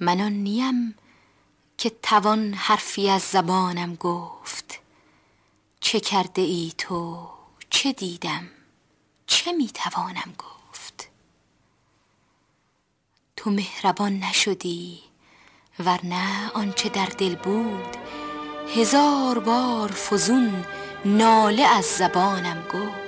من آن نیم که توان حرفی از زبانم گفت. چه کرده ای تو؟ چه دیدم؟ چه می توانم گفت؟ تو مهربان نشدی ورنه آنچه در دل بود. هزار بار فزون ناله از زبانم گفت.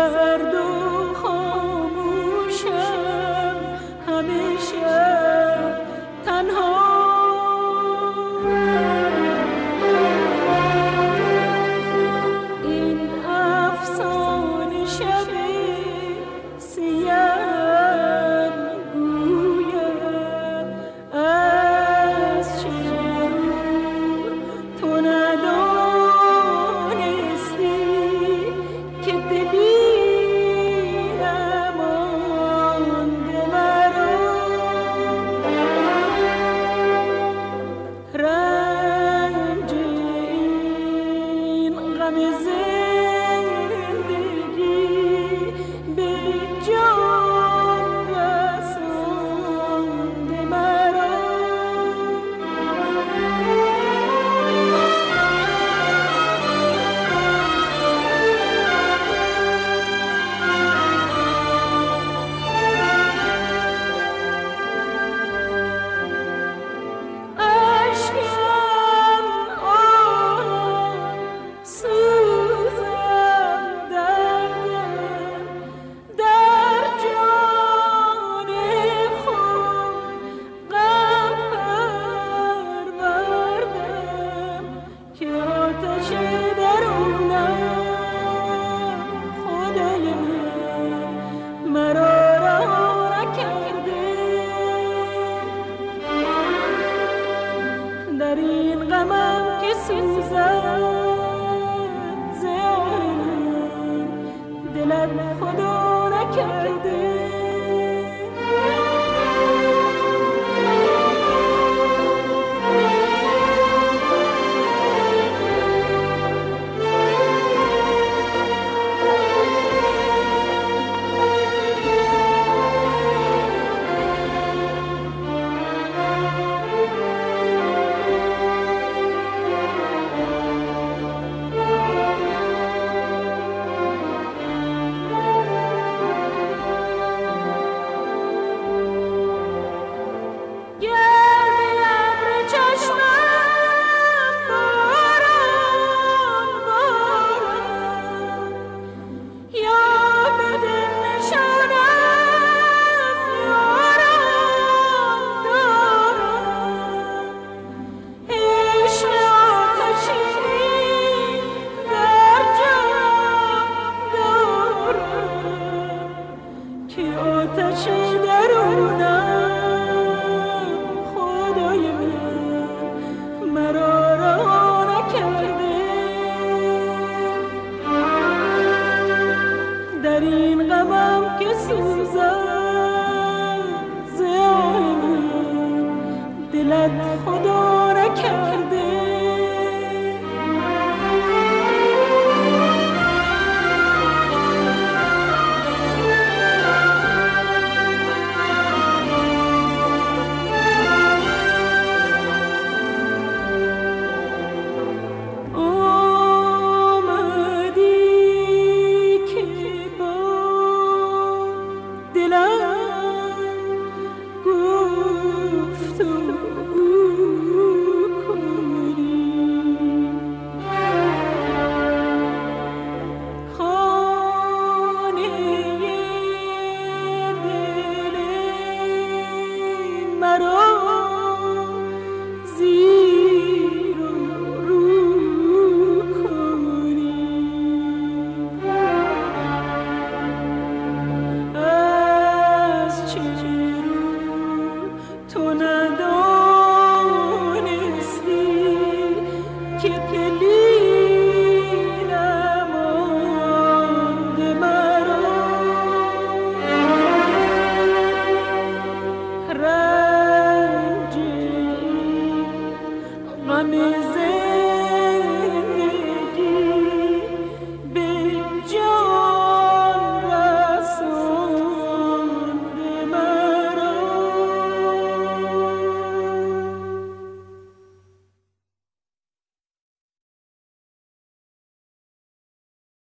sever بر این غمم که سوزم. not